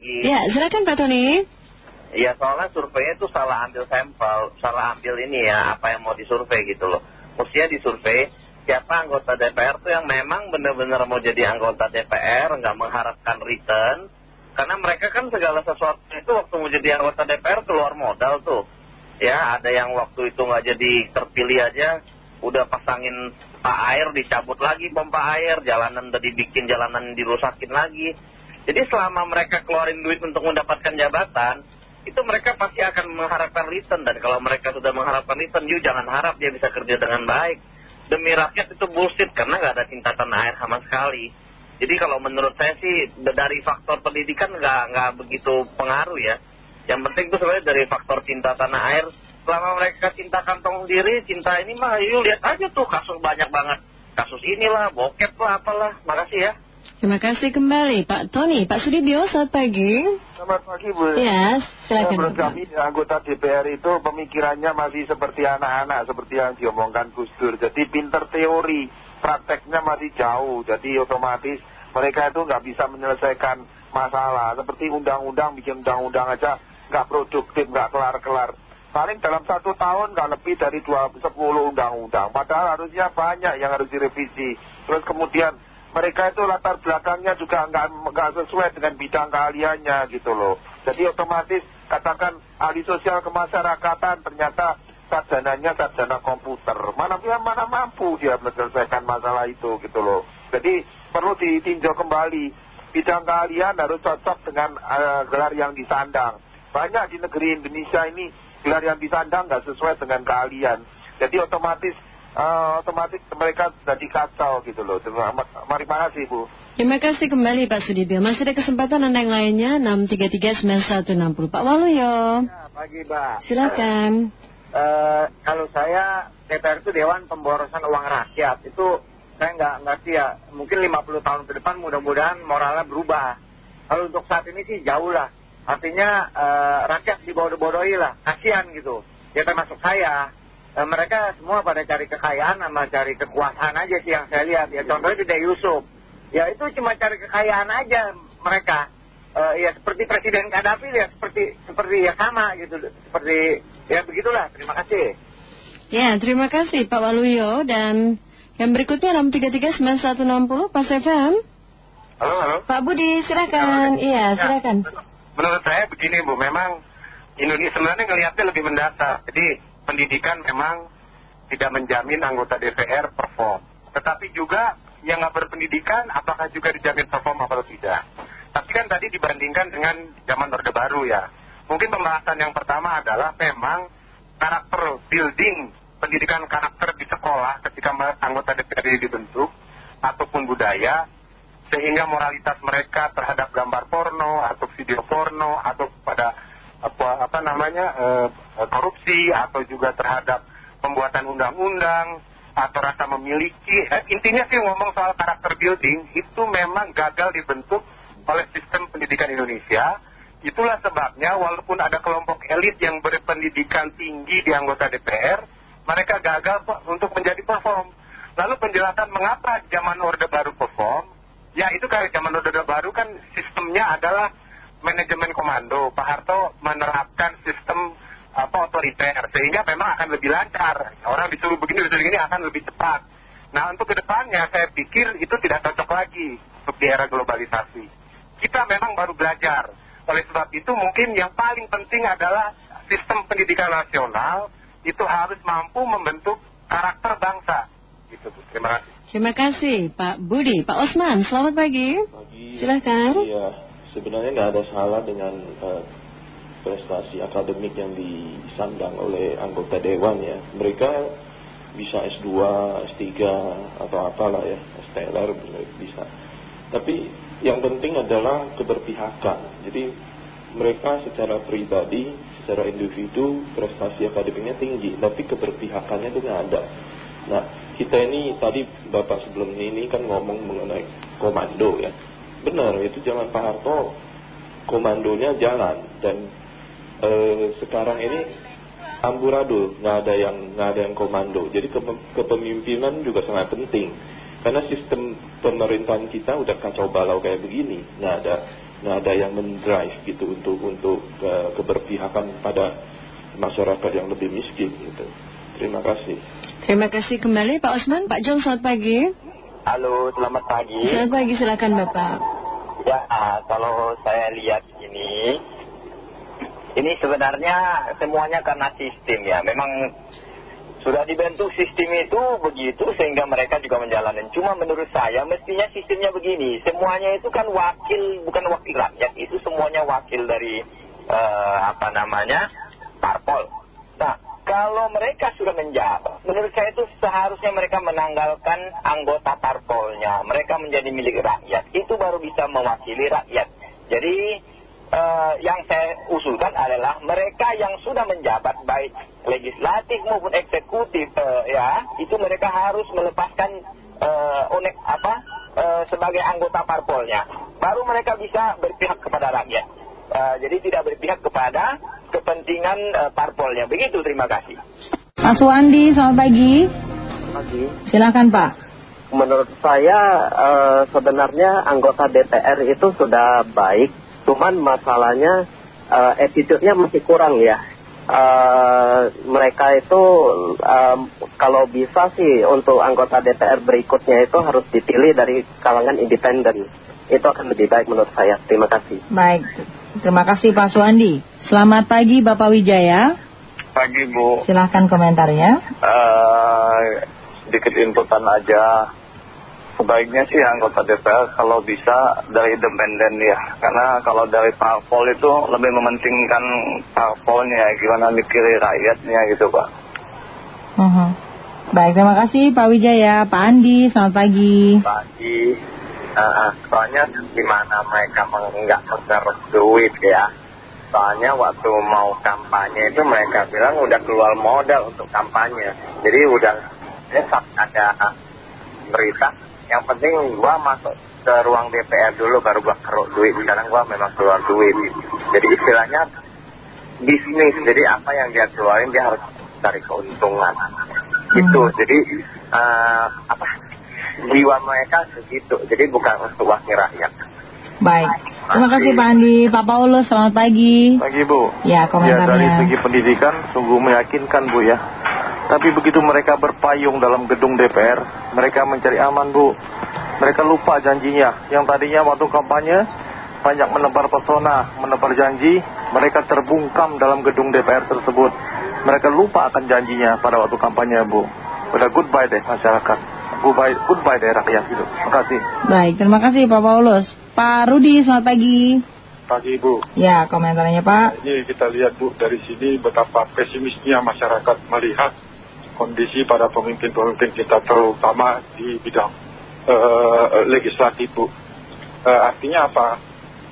Ya, silakan Pak Tony. Iya, soalnya surveinya itu salah ambil sampel, salah ambil ini ya, apa yang mau disurvei gitu loh. Mestinya disurvei siapa anggota DPR tuh yang memang benar-benar mau jadi anggota DPR, nggak mengharapkan return. Karena mereka kan segala sesuatu itu waktu mau jadi anggota DPR keluar modal tuh. Ya, ada yang waktu itu nggak jadi terpilih aja, udah pasangin pompa air, dicabut lagi pompa air, jalanan udah dibikin, jalanan dirusakin lagi. Jadi selama mereka keluarin duit untuk mendapatkan jabatan, itu mereka pasti akan mengharapkan return. Dan kalau mereka sudah mengharapkan return, you jangan harap dia bisa kerja dengan baik. Demi rakyat itu bullshit, karena nggak ada cinta tanah air sama sekali. Jadi kalau menurut saya sih dari faktor pendidikan nggak nggak begitu pengaruh ya. Yang penting itu sebenarnya dari faktor cinta tanah air. Selama mereka cinta kantong sendiri, cinta ini mah, yuk lihat aja tuh kasus banyak banget. Kasus inilah, bokep lah, apalah. Makasih ya. Terima kasih kembali Pak Tony. Pak Sudibyo, selamat pagi. Selamat pagi Bu. Ya, silakan. Menurut kami anggota DPR itu pemikirannya masih seperti anak-anak, seperti yang diomongkan Gus Dur. Jadi pinter teori, prakteknya masih jauh. Jadi otomatis mereka itu nggak bisa menyelesaikan masalah. Seperti undang-undang, bikin undang-undang aja nggak produktif, nggak kelar-kelar. Paling dalam satu tahun nggak lebih dari 10 undang-undang. Padahal harusnya banyak yang harus direvisi. Terus kemudian mereka itu latar belakangnya juga nggak sesuai dengan bidang keahliannya gitu loh. Jadi otomatis katakan ahli sosial kemasyarakatan ternyata sarjananya sarjana komputer. Mana mana mampu dia menyelesaikan masalah itu gitu loh. Jadi perlu ditinjau kembali bidang keahlian harus cocok dengan uh, gelar yang disandang. Banyak di negeri Indonesia ini gelar yang disandang nggak sesuai dengan keahlian. Jadi otomatis uh, otomatis mereka jadi kacau gitu loh. Mari kasih Bu. Terima kasih kembali Pak Sudibyo. Masih ada kesempatan Anda yang lainnya 6339160. Pak Waluyo. Ya, pagi Mbak. Silakan. Uh, kalau saya DPR itu Dewan Pemborosan Uang Rakyat itu saya nggak ngerti ya. Mungkin 50 tahun ke depan mudah-mudahan moralnya berubah. Kalau untuk saat ini sih jauh lah. Artinya uh, rakyat dibodoh-bodohi lah. Kasihan gitu. Ya termasuk saya e, mereka semua pada cari kekayaan sama cari kekuasaan aja sih yang saya lihat. Ya contohnya di Yusuf. Ya itu cuma cari kekayaan aja mereka. E, ya seperti Presiden Gaddafi ya seperti seperti ya sama gitu. Seperti ya begitulah. Terima kasih. Ya terima kasih Pak Waluyo dan yang berikutnya 6339160 Pak FM. Halo, halo. Pak Budi silakan. Iya silakan. Menurut saya begini Bu, memang Indonesia sebenarnya ngelihatnya lebih mendasar. Jadi pendidikan memang tidak menjamin anggota DPR perform. Tetapi juga yang nggak berpendidikan apakah juga dijamin perform atau tidak. Tapi kan tadi dibandingkan dengan zaman Orde Baru ya. Mungkin pembahasan yang pertama adalah memang karakter building pendidikan karakter di sekolah ketika anggota DPR dibentuk ataupun budaya sehingga moralitas mereka terhadap gambar porno atau video porno atau pada apa, apa namanya eh, korupsi atau juga terhadap pembuatan undang-undang atau rasa memiliki eh, intinya sih ngomong soal karakter building itu memang gagal dibentuk oleh sistem pendidikan Indonesia. Itulah sebabnya walaupun ada kelompok elit yang berpendidikan tinggi di anggota DPR mereka gagal untuk menjadi perform. Lalu penjelasan mengapa zaman Orde Baru perform? Ya itu karena zaman Orde Baru kan sistemnya adalah manajemen komando, Pak Harto menerapkan sistem apa otoriter sehingga memang akan lebih lancar. Orang disuruh begini disuruh begini akan lebih cepat. Nah untuk ke depannya saya pikir itu tidak cocok lagi untuk di era globalisasi. Kita memang baru belajar. Oleh sebab itu mungkin yang paling penting adalah sistem pendidikan nasional itu harus mampu membentuk karakter bangsa. Gitu, Bu. Terima kasih. Terima kasih Pak Budi. Pak Osman, selamat pagi. Pagi. Silakan. Iya sebenarnya nggak ada salah dengan uh, prestasi akademik yang disandang oleh anggota dewan ya. Mereka bisa S2, S3 atau apalah ya, STLR bisa. Tapi yang penting adalah keberpihakan. Jadi mereka secara pribadi, secara individu prestasi akademiknya tinggi, tapi keberpihakannya itu nggak ada. Nah, kita ini tadi Bapak sebelum ini kan ngomong mengenai komando ya benar itu zaman Pak Harto komandonya jalan dan eh, sekarang ini amburadul nggak ada yang nggak ada yang komando jadi ke, kepemimpinan juga sangat penting karena sistem pemerintahan kita udah kacau balau kayak begini nggak ada nggak ada yang mendrive gitu untuk untuk uh, keberpihakan pada masyarakat yang lebih miskin gitu. Terima kasih. Terima kasih kembali Pak Osman. Pak John, selamat pagi. Halo, selamat pagi. Selamat pagi, silakan Bapak. Ya, kalau saya lihat ini, ini sebenarnya semuanya karena sistem ya. Memang sudah dibentuk sistem itu begitu sehingga mereka juga menjalani. Cuma menurut saya mestinya sistemnya begini. Semuanya itu kan wakil, bukan wakil rakyat. Itu semuanya wakil dari uh, apa namanya kalau mereka sudah menjabat, menurut saya itu seharusnya mereka menanggalkan anggota parpolnya. Mereka menjadi milik rakyat. Itu baru bisa mewakili rakyat. Jadi uh, yang saya usulkan adalah mereka yang sudah menjabat baik legislatif maupun eksekutif uh, ya itu mereka harus melepaskan uh, unek apa uh, sebagai anggota parpolnya baru mereka bisa berpihak kepada rakyat jadi tidak berpihak kepada kepentingan uh, parpolnya. Begitu terima kasih. Pak Suwandi selamat pagi. Pagi. Silakan Pak. Menurut saya uh, sebenarnya anggota DPR itu sudah baik cuman masalahnya uh, attitude-nya masih kurang ya. Uh, mereka itu um, kalau bisa sih untuk anggota DPR berikutnya itu harus dipilih dari kalangan independen. Itu akan lebih baik menurut saya. Terima kasih. Baik, terima kasih Pak Suwandi. Selamat pagi Bapak Wijaya. Pagi Bu. Silahkan komentarnya. Uh, sedikit inputan aja sebaiknya sih anggota DPR kalau bisa dari independen ya karena kalau dari parpol itu lebih mementingkan parpolnya gimana mikirin rakyatnya gitu Pak uh -huh. baik terima kasih Pak Wijaya Pak Andi selamat pagi pagi uh, soalnya gimana mereka nggak duit ya? Soalnya waktu mau kampanye itu mereka bilang udah keluar modal untuk kampanye. Jadi udah ya, ada berita. Yang penting gua masuk ke ruang DPR dulu baru gua keruk duit. Sekarang gua memang keluar duit. Jadi istilahnya bisnis. Jadi apa yang dia keluarin dia harus cari keuntungan. Hmm. jadi uh, apa jiwa mereka segitu jadi bukan untuk wakil rakyat Baik, terima kasih Pak Andi. Pak Paulus, selamat pagi. Pagi Bu. Ya, komentarnya. Ya, dari segi pendidikan sungguh meyakinkan Bu ya. Tapi begitu mereka berpayung dalam gedung DPR, mereka mencari aman Bu. Mereka lupa janjinya. Yang tadinya waktu kampanye, banyak menebar pesona, menebar janji, mereka terbungkam dalam gedung DPR tersebut. Mereka lupa akan janjinya pada waktu kampanye Bu. Udah goodbye deh masyarakat. Goodbye, goodbye deh rakyat gitu. Terima kasih. Baik, terima kasih Pak Paulus. Pak Rudi, selamat pagi. Pagi Bu. Ya, komentarnya Pak. Ini kita lihat Bu, dari sini betapa pesimisnya masyarakat melihat kondisi para pemimpin-pemimpin kita terutama di bidang uh, legislatif Bu. Uh, artinya apa?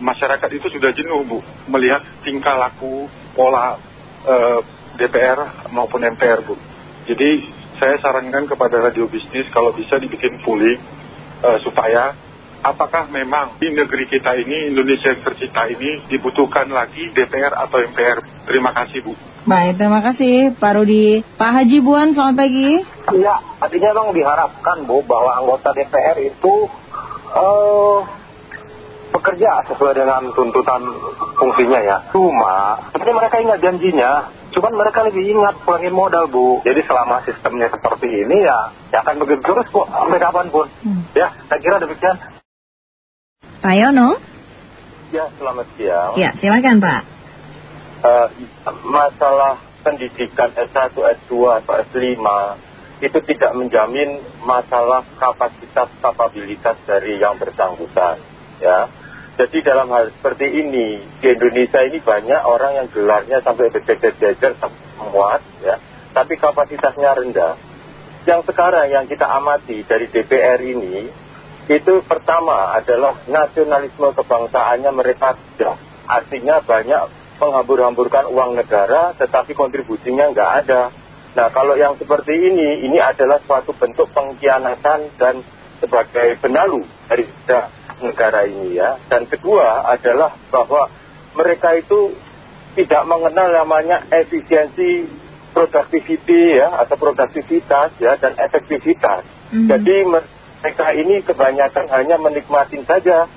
Masyarakat itu sudah jenuh Bu melihat tingkah laku pola uh, DPR maupun MPR Bu. Jadi saya sarankan kepada radio bisnis kalau bisa dibikin pulih uh, supaya apakah memang di negeri kita ini, Indonesia yang tercinta ini, dibutuhkan lagi DPR atau MPR? Terima kasih, Bu. Baik, terima kasih Pak Rudi. Pak Haji Buan, selamat pagi. Iya, artinya memang diharapkan, Bu, bahwa anggota DPR itu uh, bekerja sesuai dengan tuntutan fungsinya ya. Cuma, sebenarnya mereka ingat janjinya, cuman mereka lebih ingat pulangin modal, Bu. Jadi selama sistemnya seperti ini ya, ya akan begitu terus, Bu, sampai kapan pun. Hmm. Ya, saya kira demikian. Pak Yono? Ya, selamat siang. Ya, silakan Pak. Uh, masalah pendidikan S1, S2, atau S5 itu tidak menjamin masalah kapasitas kapabilitas dari yang bersangkutan. Ya. Jadi dalam hal seperti ini, di Indonesia ini banyak orang yang gelarnya sampai berjejer-jejer muat, ya, tapi kapasitasnya rendah. Yang sekarang yang kita amati dari DPR ini, itu pertama adalah nasionalisme kebangsaannya mereka sudah artinya banyak menghambur-hamburkan uang negara tetapi kontribusinya nggak ada. Nah kalau yang seperti ini ini adalah suatu bentuk pengkhianatan dan sebagai benalu dari negara ini ya. Dan kedua adalah bahwa mereka itu tidak mengenal namanya efisiensi productivity ya atau produktivitas ya dan efektivitas. -hmm. jadi mereka ini kebanyakan hanya menikmati saja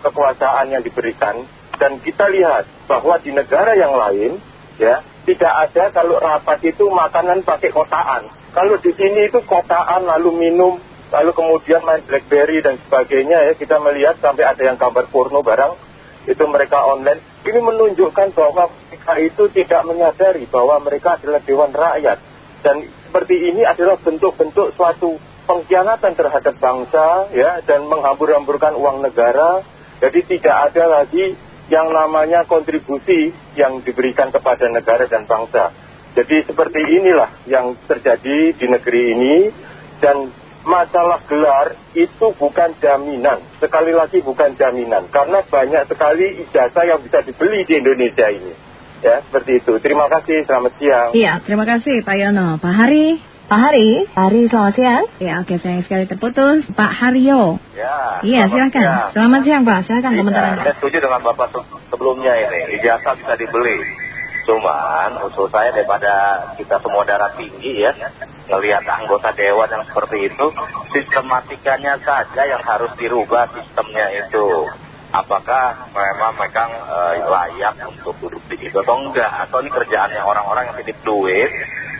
kekuasaan yang diberikan. Dan kita lihat bahwa di negara yang lain ya tidak ada kalau rapat itu makanan pakai kotaan. Kalau di sini itu kotaan lalu minum lalu kemudian main blackberry dan sebagainya ya kita melihat sampai ada yang gambar porno barang itu mereka online. Ini menunjukkan bahwa mereka itu tidak menyadari bahwa mereka adalah dewan rakyat. Dan seperti ini adalah bentuk-bentuk suatu pengkhianatan terhadap bangsa ya dan menghambur-hamburkan uang negara. Jadi tidak ada lagi yang namanya kontribusi yang diberikan kepada negara dan bangsa. Jadi seperti inilah yang terjadi di negeri ini. Dan masalah gelar itu bukan jaminan. Sekali lagi bukan jaminan karena banyak sekali ijazah yang bisa dibeli di Indonesia ini. Ya, seperti itu. Terima kasih, selamat siang. Iya, terima kasih Pak Yono. Pak Hari? Pak Hari? Pak Hari, selamat siang. Ya, oke, sayang sekali terputus. Pak Haryo. Ya. Iya, silakan. siang. Selamat siang, Pak. Silakan Iya, komentar Anda. Saya setuju dengan Bapak se- sebelumnya ini, ijazah bisa dibeli. Cuman usul saya daripada kita semua darah tinggi ya, ngelihat anggota dewan yang seperti itu, sistematikanya saja yang harus dirubah sistemnya itu. Apakah memang mereka eh, layak untuk duduk di situ atau enggak? Atau ini kerjaannya orang-orang yang titip duit,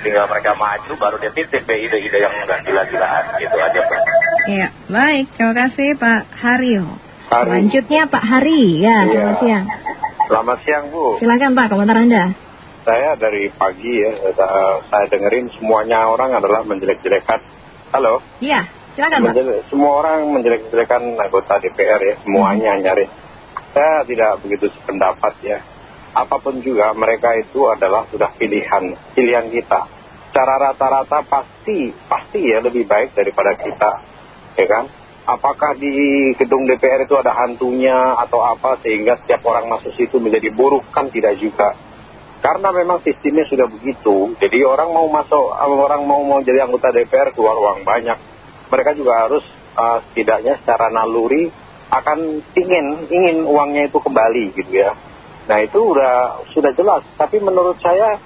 tinggal mereka maju baru dia titip ide-ide yang enggak gila-gilaan gitu aja Pak. Iya, baik. Terima kasih Pak Haryo. Hari. Selanjutnya Pak Hari. Ya, Iya. selamat siang. Selamat siang Bu. Silakan Pak, komentar Anda. Saya dari pagi ya, eh, saya dengerin semuanya orang adalah menjelek-jelekan. Halo? Iya, silakan Pak. Semua orang menjelek-jelekan anggota DPR ya, semuanya nyaris. Saya tidak begitu sependapat ya. Apa pun juga mereka itu adalah sudah pilihan, pilihan kita. Secara rata-rata pasti, pasti ya lebih baik daripada kita, ya kan? Apakah di gedung DPR itu ada hantunya atau apa sehingga setiap orang masuk situ menjadi buruk? Kan tidak juga. Karena memang sistemnya sudah begitu, jadi orang mau masuk, orang mau mau jadi anggota DPR keluar uang banyak. Mereka juga harus uh, setidaknya secara naluri akan ingin ingin uangnya itu kembali gitu ya. Nah itu udah sudah jelas. Tapi menurut saya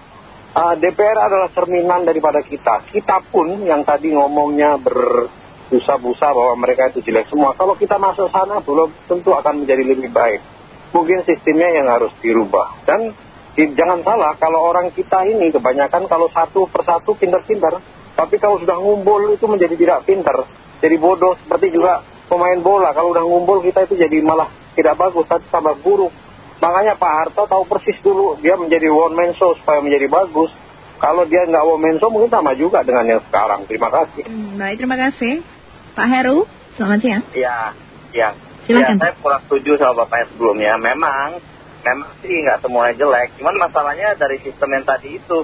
uh, DPR adalah cerminan daripada kita. Kita pun yang tadi ngomongnya berbusa-busa bahwa mereka itu jelek semua. Kalau kita masuk sana belum tentu akan menjadi lebih baik. Mungkin sistemnya yang harus dirubah. Dan jangan salah kalau orang kita ini kebanyakan kalau satu persatu pinter-pinter. Tapi kalau sudah ngumpul itu menjadi tidak pinter. Jadi bodoh seperti juga pemain bola. Kalau udah ngumpul kita itu jadi malah tidak bagus, tapi tambah buruk. Makanya Pak Harto tahu persis dulu dia menjadi one man show supaya menjadi bagus. Kalau dia nggak one man show mungkin sama juga dengan yang sekarang. Terima kasih. Hmm, baik, terima kasih. Pak Heru, selamat siang. Ya, ya. Silakan. Ya, saya kurang setuju sama Bapak yang sebelumnya. Memang, memang sih nggak semuanya jelek. Cuman masalahnya dari sistem yang tadi itu,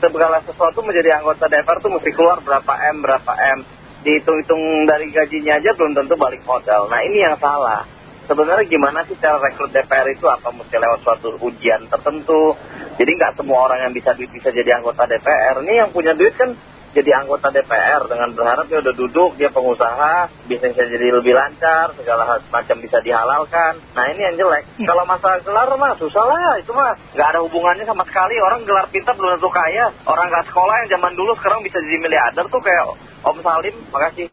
segala sesuatu menjadi anggota DPR tuh mesti keluar berapa M, berapa M. Dihitung-hitung dari gajinya aja belum tentu balik modal. Nah ini yang salah. Sebenarnya gimana sih cara rekrut DPR itu? Apa mesti lewat suatu ujian tertentu? Jadi nggak semua orang yang bisa bisa jadi anggota DPR. Ini yang punya duit kan jadi anggota DPR dengan berharap dia udah duduk, dia pengusaha, bisnisnya jadi lebih lancar, segala macam bisa dihalalkan. Nah ini yang jelek. Kalau masalah gelar mah susah lah, itu mah nggak ada hubungannya sama sekali. Orang gelar pintar belum tentu kaya. Orang nggak sekolah yang zaman dulu sekarang bisa jadi miliarder tuh kayak Om Salim. Makasih.